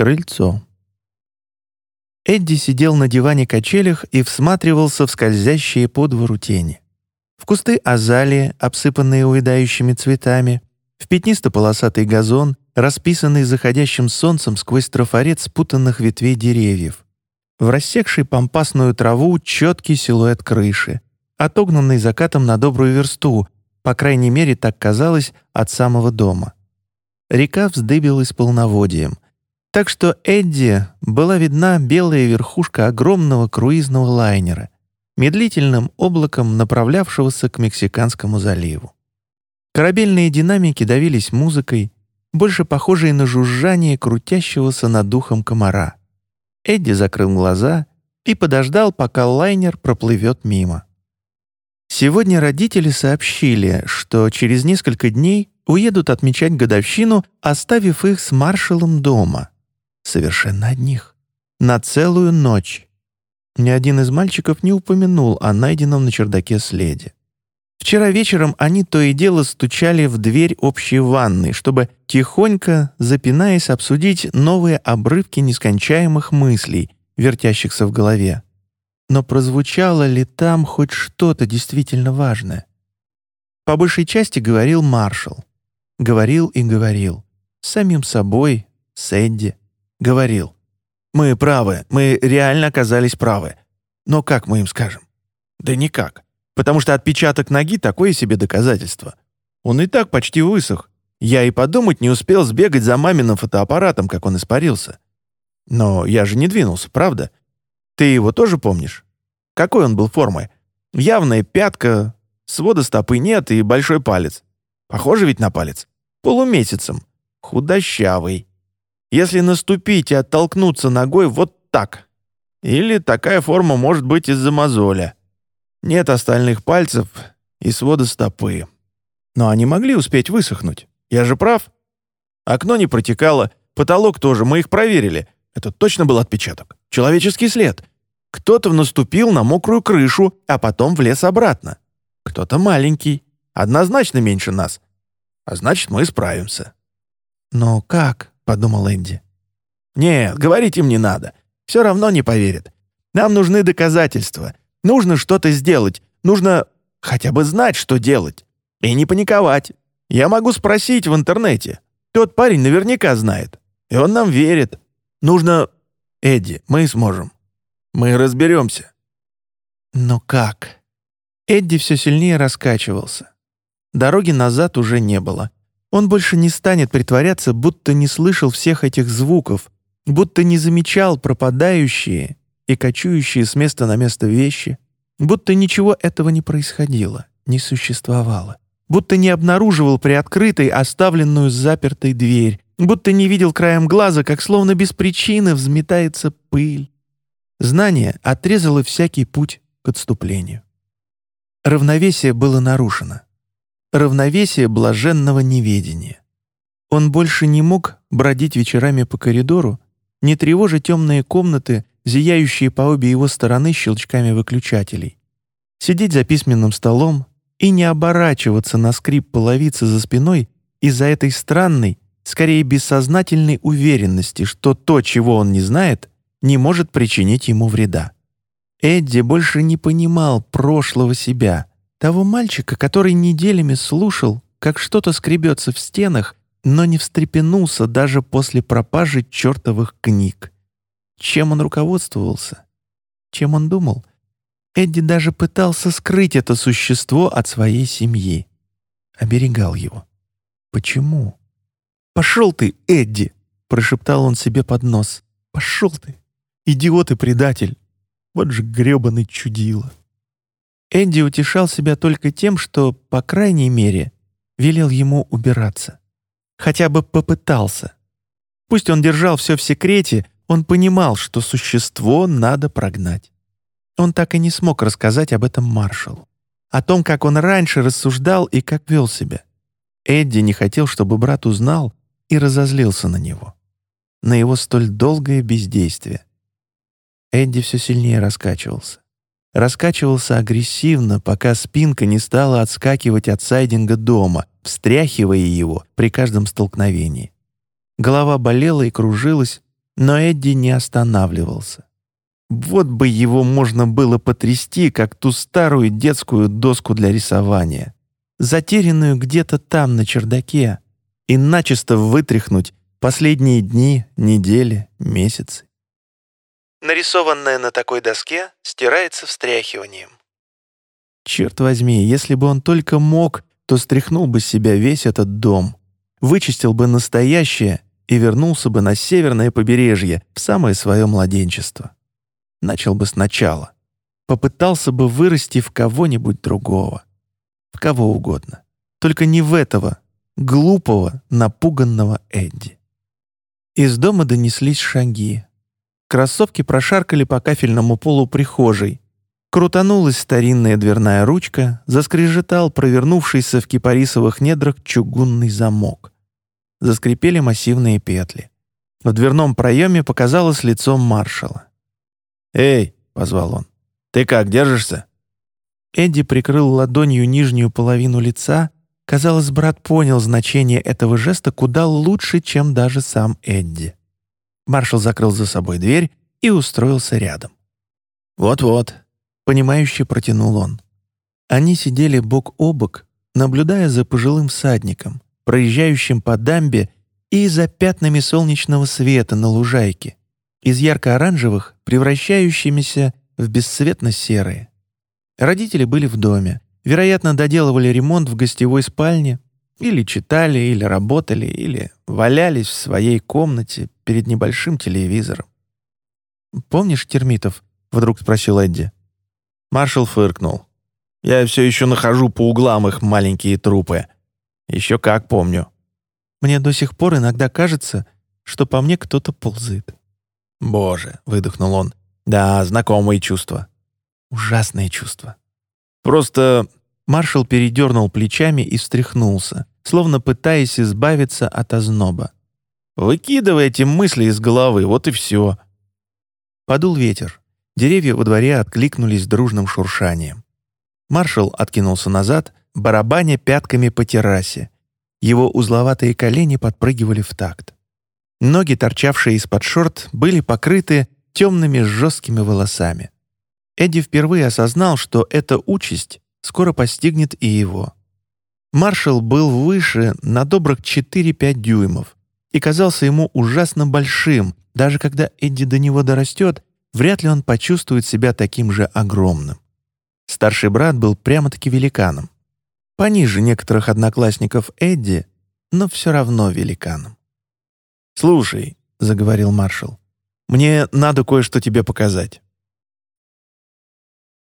Крыльцо. Эдди сидел на диване-качелях и всматривался в скользящие по двору тени. В кусты азалии, обсыпанные уедающими цветами, в пятнисто-полосатый газон, расписанный заходящим солнцем сквозь трафарет спутанных ветвей деревьев. В рассекший помпасную траву четкий силуэт крыши, отогнанный закатом на добрую версту, по крайней мере, так казалось, от самого дома. Река вздыбилась полноводием — так что Эдди была видна белая верхушка огромного круизного лайнера, медлительным облаком направлявшегося к Мексиканскому заливу. Корабельные динамики давились музыкой, больше похожей на жужжание крутящегося над духом комара. Эдди закрыл глаза и подождал, пока лайнер проплывет мимо. Сегодня родители сообщили, что через несколько дней уедут отмечать годовщину, оставив их с маршалом дома совершенно одних, на целую ночь. Ни один из мальчиков не упомянул о найденном на чердаке следе. Вчера вечером они то и дело стучали в дверь общей ванной, чтобы тихонько, запинаясь, обсудить новые обрывки нескончаемых мыслей, вертящихся в голове. Но прозвучало ли там хоть что-то действительно важное? По большей части говорил маршал. Говорил и говорил. Самим собой, с говорил. «Мы правы, мы реально оказались правы. Но как мы им скажем?» «Да никак. Потому что отпечаток ноги — такое себе доказательство. Он и так почти высох. Я и подумать не успел сбегать за маминым фотоаппаратом, как он испарился. Но я же не двинулся, правда? Ты его тоже помнишь? Какой он был формой? Явная пятка, свода стопы нет и большой палец. Похоже ведь на палец. Полумесяцем. Худощавый. Если наступить и оттолкнуться ногой вот так. Или такая форма может быть из-за мозоля. Нет остальных пальцев и свода стопы. Но они могли успеть высохнуть. Я же прав? Окно не протекало, потолок тоже, мы их проверили. Это точно был отпечаток. Человеческий след. Кто-то наступил на мокрую крышу, а потом влез обратно. Кто-то маленький, однозначно меньше нас. А значит, мы справимся. Но как? Подумал Энди. «Нет, говорить им не надо. Все равно не поверят. Нам нужны доказательства. Нужно что-то сделать. Нужно хотя бы знать, что делать. И не паниковать. Я могу спросить в интернете. Тот парень наверняка знает. И он нам верит. Нужно... Эдди, мы сможем. Мы разберемся». «Но как?» Эдди все сильнее раскачивался. Дороги назад уже не было. Он больше не станет притворяться, будто не слышал всех этих звуков, будто не замечал пропадающие и кочующие с места на место вещи, будто ничего этого не происходило, не существовало, будто не обнаруживал приоткрытой, оставленную запертой дверь, будто не видел краем глаза, как словно без причины взметается пыль. Знание отрезало всякий путь к отступлению. Равновесие было нарушено равновесие блаженного неведения. Он больше не мог бродить вечерами по коридору, не тревожа темные комнаты, зияющие по обе его стороны щелчками выключателей. Сидеть за письменным столом и не оборачиваться на скрип половицы за спиной из-за этой странной, скорее бессознательной уверенности, что то, чего он не знает, не может причинить ему вреда. Эдди больше не понимал прошлого себя — того мальчика, который неделями слушал, как что-то скребется в стенах, но не встрепенулся даже после пропажи чертовых книг. Чем он руководствовался? Чем он думал? Эдди даже пытался скрыть это существо от своей семьи. Оберегал его. Почему? «Пошел ты, Эдди!» — прошептал он себе под нос. «Пошел ты! Идиот и предатель! Вот же гребаный чудило!» Энди утешал себя только тем, что, по крайней мере, велел ему убираться. Хотя бы попытался. Пусть он держал все в секрете, он понимал, что существо надо прогнать. Он так и не смог рассказать об этом маршалу. О том, как он раньше рассуждал и как вел себя. Эдди не хотел, чтобы брат узнал и разозлился на него. На его столь долгое бездействие. Эдди все сильнее раскачивался раскачивался агрессивно, пока спинка не стала отскакивать от сайдинга дома, встряхивая его при каждом столкновении. Голова болела и кружилась, Но Эдди не останавливался. Вот бы его можно было потрясти, как ту старую детскую доску для рисования, затерянную где-то там на чердаке, и начисто вытряхнуть последние дни, недели, месяцы. Нарисованное на такой доске стирается встряхиванием. Черт возьми, если бы он только мог, то стряхнул бы с себя весь этот дом, вычистил бы настоящее и вернулся бы на северное побережье в самое свое младенчество. Начал бы сначала. Попытался бы вырасти в кого-нибудь другого. В кого угодно. Только не в этого, глупого, напуганного Эдди. Из дома донеслись шаги. Кроссовки прошаркали по кафельному полу прихожей. Крутанулась старинная дверная ручка, заскрежетал провернувшийся в кипарисовых недрах чугунный замок. Заскрипели массивные петли. В дверном проеме показалось лицо маршала. «Эй!» — позвал он. «Ты как, держишься?» Эдди прикрыл ладонью нижнюю половину лица. Казалось, брат понял значение этого жеста куда лучше, чем даже сам Эдди. Маршал закрыл за собой дверь и устроился рядом. «Вот-вот», — понимающе протянул он. Они сидели бок о бок, наблюдая за пожилым всадником, проезжающим по дамбе и за пятнами солнечного света на лужайке, из ярко-оранжевых, превращающимися в бесцветно-серые. Родители были в доме, вероятно, доделывали ремонт в гостевой спальне, или читали, или работали, или валялись в своей комнате перед небольшим телевизором. «Помнишь термитов?» — вдруг спросил Эдди. Маршал фыркнул. «Я все еще нахожу по углам их маленькие трупы. Еще как помню». «Мне до сих пор иногда кажется, что по мне кто-то ползает». «Боже», — выдохнул он. «Да, знакомые чувства». «Ужасные чувства». «Просто...» Маршал передернул плечами и встряхнулся, словно пытаясь избавиться от озноба. «Выкидывай эти мысли из головы, вот и все». Подул ветер. Деревья во дворе откликнулись дружным шуршанием. Маршал откинулся назад, барабаня пятками по террасе. Его узловатые колени подпрыгивали в такт. Ноги, торчавшие из-под шорт, были покрыты темными жесткими волосами. Эдди впервые осознал, что эта участь скоро постигнет и его. Маршал был выше на добрых 4-5 дюймов и казался ему ужасно большим, даже когда Эдди до него дорастет, вряд ли он почувствует себя таким же огромным. Старший брат был прямо-таки великаном. Пониже некоторых одноклассников Эдди, но все равно великаном. «Слушай», — заговорил маршал, — «мне надо кое-что тебе показать».